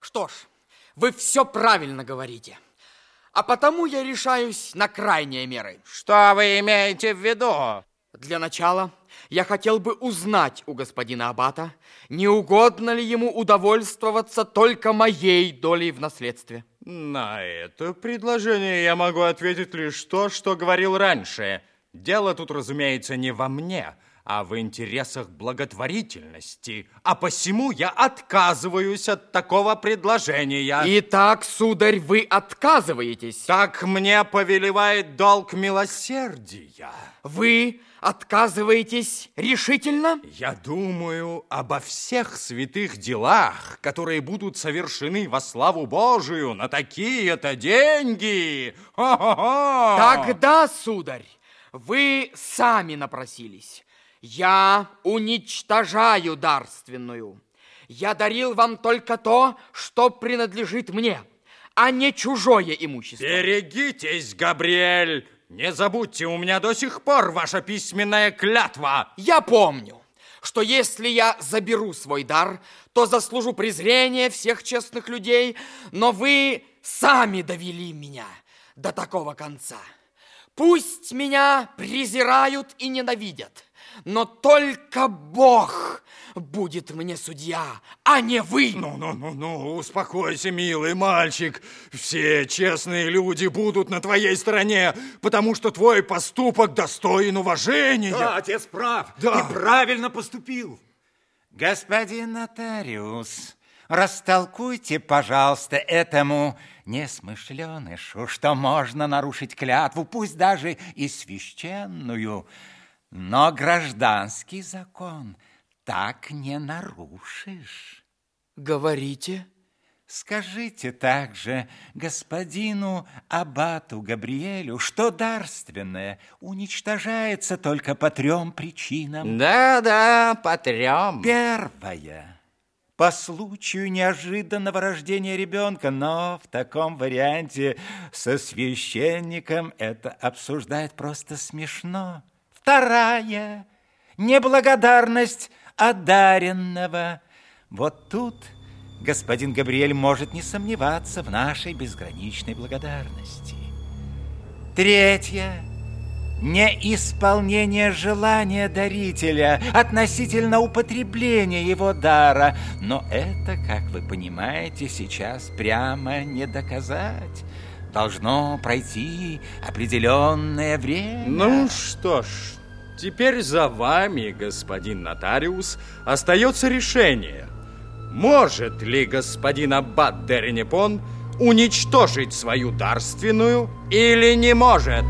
Что ж, вы все правильно говорите. А потому я решаюсь на крайние меры. Что вы имеете в виду? Для начала я хотел бы узнать у господина Аббата, не угодно ли ему удовольствоваться только моей долей в наследстве. На это предложение я могу ответить лишь то, что говорил раньше. Дело тут, разумеется, не во мне, а в интересах благотворительности. А посему я отказываюсь от такого предложения. Итак, сударь, вы отказываетесь? Так мне повелевает долг милосердия. Вы отказываетесь решительно? Я думаю обо всех святых делах, которые будут совершены во славу Божию на такие-то деньги. Хо-хо-хо! Тогда, сударь, вы сами напросились. Я уничтожаю дарственную. Я дарил вам только то, что принадлежит мне, а не чужое имущество. Берегитесь, Габриэль! Не забудьте, у меня до сих пор ваша письменная клятва. Я помню, что если я заберу свой дар, то заслужу презрения всех честных людей, но вы сами довели меня до такого конца. Пусть меня презирают и ненавидят, но только Бог будет мне судья, а не вы. Ну-ну-ну-ну, успокойся, милый мальчик. Все честные люди будут на твоей стороне, потому что твой поступок достоин уважения. Да, отец прав. Да. Ты правильно поступил. Господин нотариус, растолкуйте, пожалуйста, этому несмышленышу, что можно нарушить клятву, пусть даже и священную, но гражданский закон так не нарушишь. Говорите? Скажите также господину Абату Габриэлю, что дарственное уничтожается только по трем причинам. Да-да, по трем. Первое. По случаю неожиданного рождения ребенка, но в таком варианте со священником это обсуждать просто смешно. Вторая. Неблагодарность одаренного. Вот тут господин Габриэль может не сомневаться в нашей безграничной благодарности. Третье. Неисполнение желания дарителя относительно употребления его дара. Но это, как вы понимаете, сейчас прямо не доказать. Должно пройти определенное время. Ну что ж, теперь за вами, господин нотариус, остается решение. Может ли господин Аббат де Ренепон уничтожить свою дарственную или не может?